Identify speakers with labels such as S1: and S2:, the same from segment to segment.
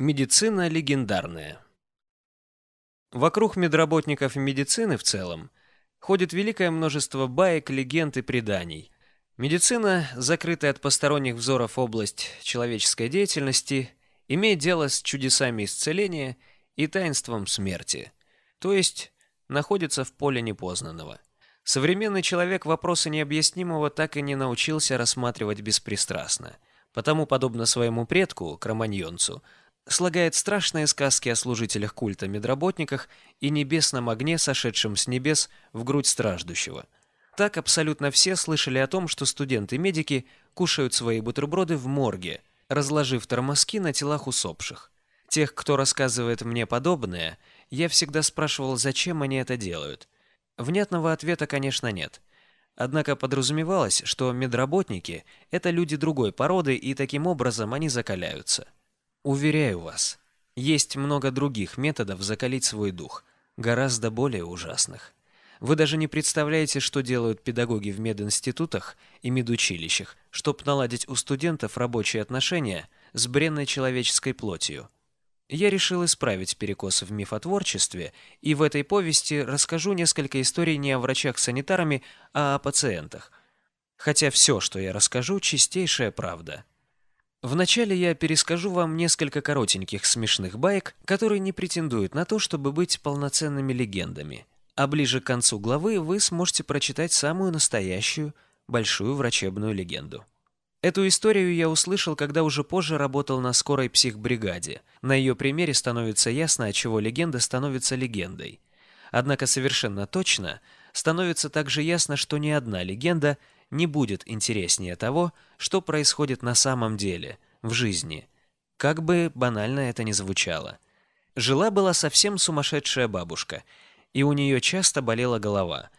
S1: Медицина легендарная. Вокруг медработников медицины в целом ходит великое множество баек, легенд и преданий. Медицина, закрытая от посторонних взоров область человеческой деятельности, имеет дело с чудесами исцеления и таинством смерти, то есть находится в поле непознанного. Современный человек вопросы необъяснимого так и не научился рассматривать беспристрастно. Потому, подобно своему предку, кроманьонцу, слагает страшные сказки о служителях культа медработниках и небесном огне, сошедшем с небес в грудь страждущего. Так абсолютно все слышали о том, что студенты-медики кушают свои бутерброды в морге, разложив тормозки на телах усопших. Тех, кто рассказывает мне подобное, я всегда спрашивал, зачем они это делают. Внятного ответа, конечно, нет. Однако подразумевалось, что медработники – это люди другой породы, и таким образом они закаляются. Уверяю вас, есть много других методов закалить свой дух, гораздо более ужасных. Вы даже не представляете, что делают педагоги в мединститутах и медучилищах, чтобы наладить у студентов рабочие отношения с бренной человеческой плотью. Я решил исправить перекосы в мифотворчестве, и в этой повести расскажу несколько историй не о врачах-санитарами, а о пациентах. Хотя все, что я расскажу, чистейшая правда. Вначале я перескажу вам несколько коротеньких смешных баек, которые не претендуют на то, чтобы быть полноценными легендами. А ближе к концу главы вы сможете прочитать самую настоящую, большую врачебную легенду. Эту историю я услышал, когда уже позже работал на скорой психбригаде. На ее примере становится ясно, от чего легенда становится легендой. Однако совершенно точно становится также ясно, что ни одна легенда не будет интереснее того, что происходит на самом деле, в жизни. Как бы банально это ни звучало. Жила-была совсем сумасшедшая бабушка, и у нее часто болела голова.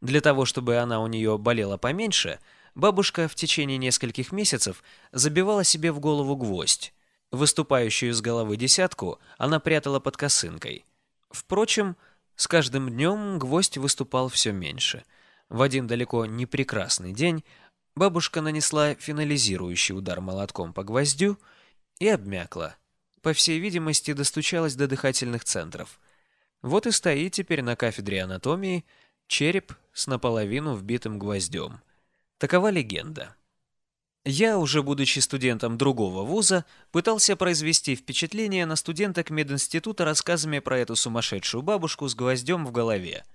S1: Для того, чтобы она у нее болела поменьше, бабушка в течение нескольких месяцев забивала себе в голову гвоздь. Выступающую из головы десятку она прятала под косынкой. Впрочем, с каждым днем гвоздь выступал все меньше – в один далеко не прекрасный день бабушка нанесла финализирующий удар молотком по гвоздю и обмякла. По всей видимости, достучалась до дыхательных центров. Вот и стоит теперь на кафедре анатомии череп с наполовину вбитым гвоздем. Такова легенда. Я, уже будучи студентом другого вуза, пытался произвести впечатление на студенток мединститута рассказами про эту сумасшедшую бабушку с гвоздем в голове –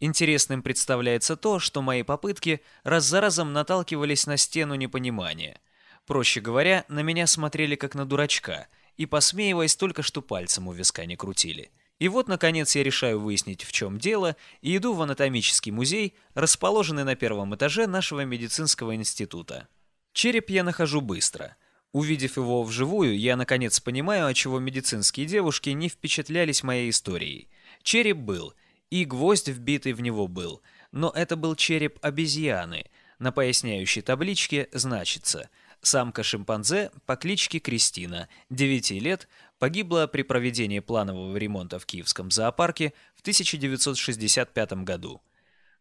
S1: Интересным представляется то, что мои попытки раз за разом наталкивались на стену непонимания. Проще говоря, на меня смотрели как на дурачка, и, посмеиваясь, только что пальцем у виска не крутили. И вот, наконец, я решаю выяснить, в чем дело, и иду в анатомический музей, расположенный на первом этаже нашего медицинского института. Череп я нахожу быстро. Увидев его вживую, я наконец понимаю, отчего медицинские девушки не впечатлялись моей историей. Череп был, и гвоздь вбитый в него был, но это был череп обезьяны. На поясняющей табличке значится «Самка шимпанзе по кличке Кристина, 9 лет, погибла при проведении планового ремонта в Киевском зоопарке в 1965 году».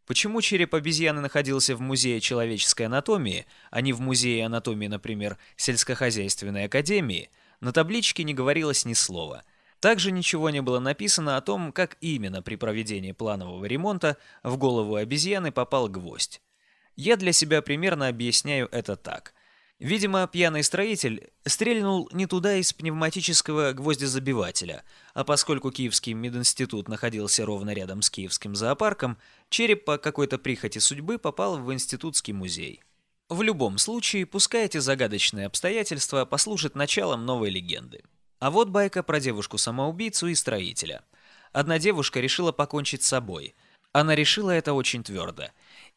S1: Почему череп обезьяны находился в Музее человеческой анатомии, а не в Музее анатомии, например, сельскохозяйственной академии, на табличке не говорилось ни слова – также ничего не было написано о том, как именно при проведении планового ремонта в голову обезьяны попал гвоздь. Я для себя примерно объясняю это так. Видимо, пьяный строитель стрельнул не туда из пневматического гвоздезабивателя, а поскольку Киевский мединститут находился ровно рядом с Киевским зоопарком, череп по какой-то прихоти судьбы попал в институтский музей. В любом случае, пускай эти загадочные обстоятельства послужат началом новой легенды. А вот байка про девушку-самоубийцу и строителя. Одна девушка решила покончить с собой. Она решила это очень твердо.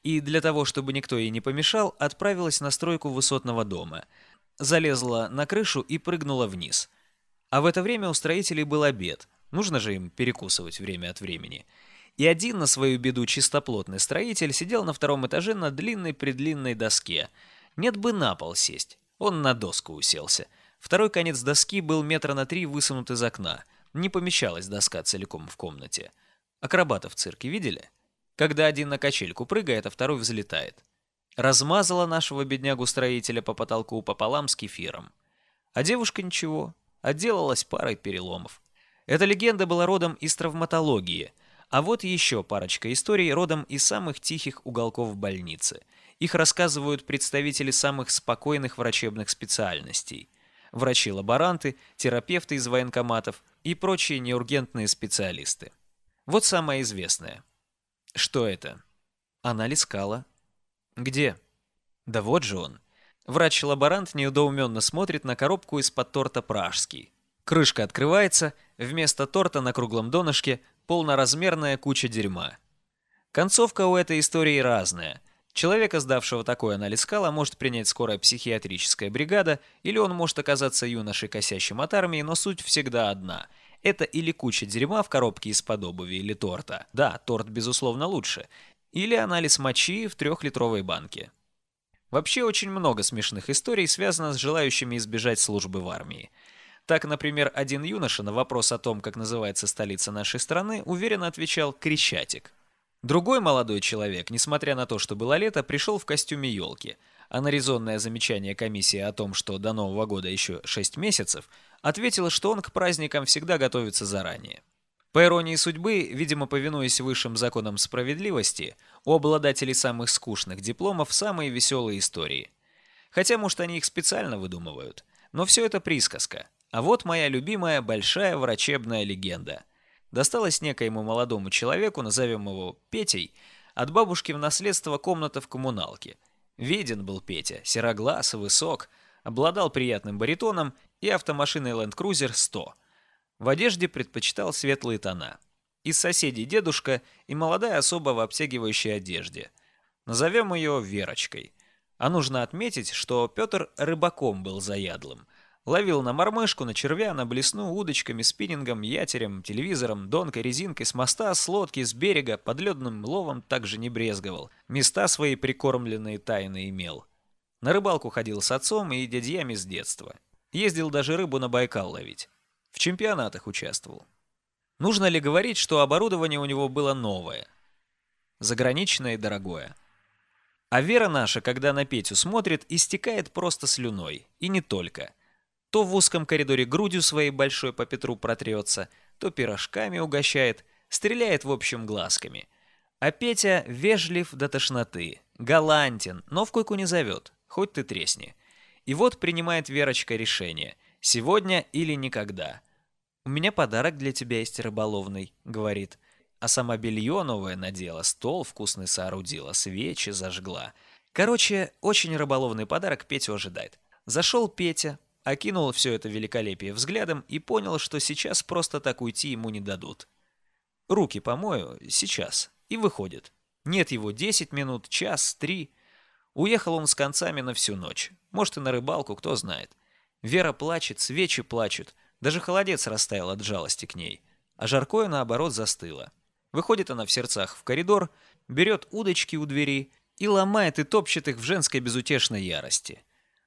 S1: И для того, чтобы никто ей не помешал, отправилась на стройку высотного дома. Залезла на крышу и прыгнула вниз. А в это время у строителей был обед. Нужно же им перекусывать время от времени. И один на свою беду чистоплотный строитель сидел на втором этаже на длинной-предлинной доске. Нет бы на пол сесть. Он на доску уселся. Второй конец доски был метра на три высунут из окна. Не помещалась доска целиком в комнате. Акробатов в цирке видели? Когда один на качельку прыгает, а второй взлетает. Размазала нашего беднягу-строителя по потолку пополам с кефиром. А девушка ничего, отделалась парой переломов. Эта легенда была родом из травматологии, а вот еще парочка историй родом из самых тихих уголков больницы. Их рассказывают представители самых спокойных врачебных специальностей. Врачи-лаборанты, терапевты из военкоматов и прочие неургентные специалисты. Вот самое известное. Что это? Анализ кала. Где? Да вот же он. Врач-лаборант неудоуменно смотрит на коробку из-под торта «Пражский». Крышка открывается, вместо торта на круглом донышке полноразмерная куча дерьма. Концовка у этой истории разная. Человека, сдавшего такой анализ кала, может принять скорая психиатрическая бригада, или он может оказаться юношей, косящим от армии, но суть всегда одна. Это или куча дерьма в коробке из-под обуви или торта. Да, торт, безусловно, лучше. Или анализ мочи в трехлитровой банке. Вообще очень много смешных историй связано с желающими избежать службы в армии. Так, например, один юноша на вопрос о том, как называется столица нашей страны, уверенно отвечал «Крещатик». Другой молодой человек, несмотря на то, что было лето, пришел в костюме елки, а на резонное замечание комиссии о том, что до Нового года еще 6 месяцев, ответил, что он к праздникам всегда готовится заранее. По иронии судьбы, видимо, повинуясь высшим законам справедливости, у обладателей самых скучных дипломов самые веселые истории. Хотя, может, они их специально выдумывают. Но все это присказка. А вот моя любимая большая врачебная легенда. Досталась некоему молодому человеку, назовем его Петей, от бабушки в наследство комната в коммуналке. Виден был Петя, сероглаз, высок, обладал приятным баритоном и автомашиной Land Cruiser 100 – в одежде предпочитал светлые тона. Из соседей дедушка и молодая особа в обтягивающей одежде. Назовем ее Верочкой. А нужно отметить, что Петр рыбаком был заядлым. Ловил на мормышку, на червя, на блесну, удочками, спиннингом, ятерем, телевизором, донкой, резинкой, с моста, с лодки, с берега, подледным ловом также не брезговал. Места свои прикормленные тайны имел. На рыбалку ходил с отцом и дядьями с детства. Ездил даже рыбу на Байкал ловить. В чемпионатах участвовал. Нужно ли говорить, что оборудование у него было новое? Заграничное и дорогое. А Вера наша, когда на Петю смотрит, истекает просто слюной. И не только. То в узком коридоре грудью своей большой по Петру протрется, то пирожками угощает, стреляет в общем глазками. А Петя вежлив до тошноты, галантен, но в койку не зовет, хоть ты тресни. И вот принимает Верочка решение. Сегодня или никогда. «У меня подарок для тебя есть рыболовный», — говорит. А сама белье новое надела, стол вкусный соорудила, свечи зажгла. Короче, очень рыболовный подарок Петю ожидает. Зашел Петя, окинул все это великолепие взглядом и понял, что сейчас просто так уйти ему не дадут. Руки помою, сейчас. И выходит. Нет его 10 минут, час, три. Уехал он с концами на всю ночь. Может и на рыбалку, кто знает. Вера плачет, свечи плачут. Даже холодец растаял от жалости к ней. А жаркое, наоборот, застыло. Выходит она в сердцах в коридор, берет удочки у двери и ломает и топчет их в женской безутешной ярости.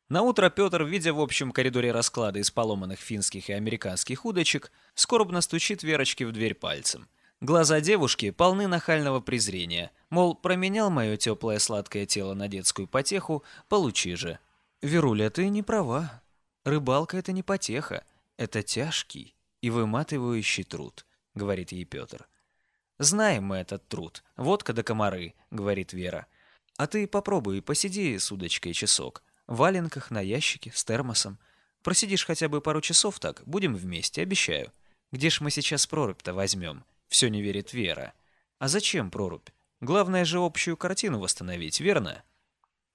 S1: На утро Петр, видя в общем коридоре расклады из поломанных финских и американских удочек, скорбно стучит Верочке в дверь пальцем. Глаза девушки полны нахального презрения, мол, променял мое теплое сладкое тело на детскую потеху, получи же. «Веруля, ты не права. Рыбалка — это не потеха, это тяжкий и выматывающий труд, говорит ей Петр. Знаем мы этот труд. Водка да комары, говорит Вера. А ты попробуй, посиди с удочкой часок. Валенках, на ящике, с термосом. Просидишь хотя бы пару часов так, будем вместе, обещаю. Где ж мы сейчас прорубь-то возьмем? Все не верит Вера. А зачем прорубь? Главное же общую картину восстановить, верно?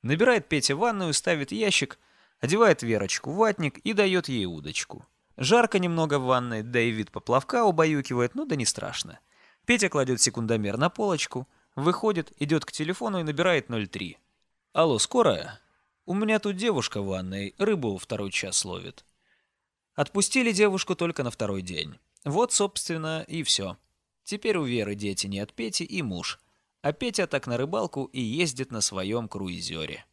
S1: Набирает Петя ванную, ставит ящик — одевает Верочку ватник и дает ей удочку. Жарко немного в ванной, да и вид поплавка убаюкивает, ну да не страшно. Петя кладет секундомер на полочку, выходит, идет к телефону и набирает 03. «Алло, скорая? У меня тут девушка в ванной, рыбу второй час ловит». Отпустили девушку только на второй день. Вот, собственно, и все. Теперь у Веры дети не от Пети и муж. А Петя так на рыбалку и ездит на своем круизере.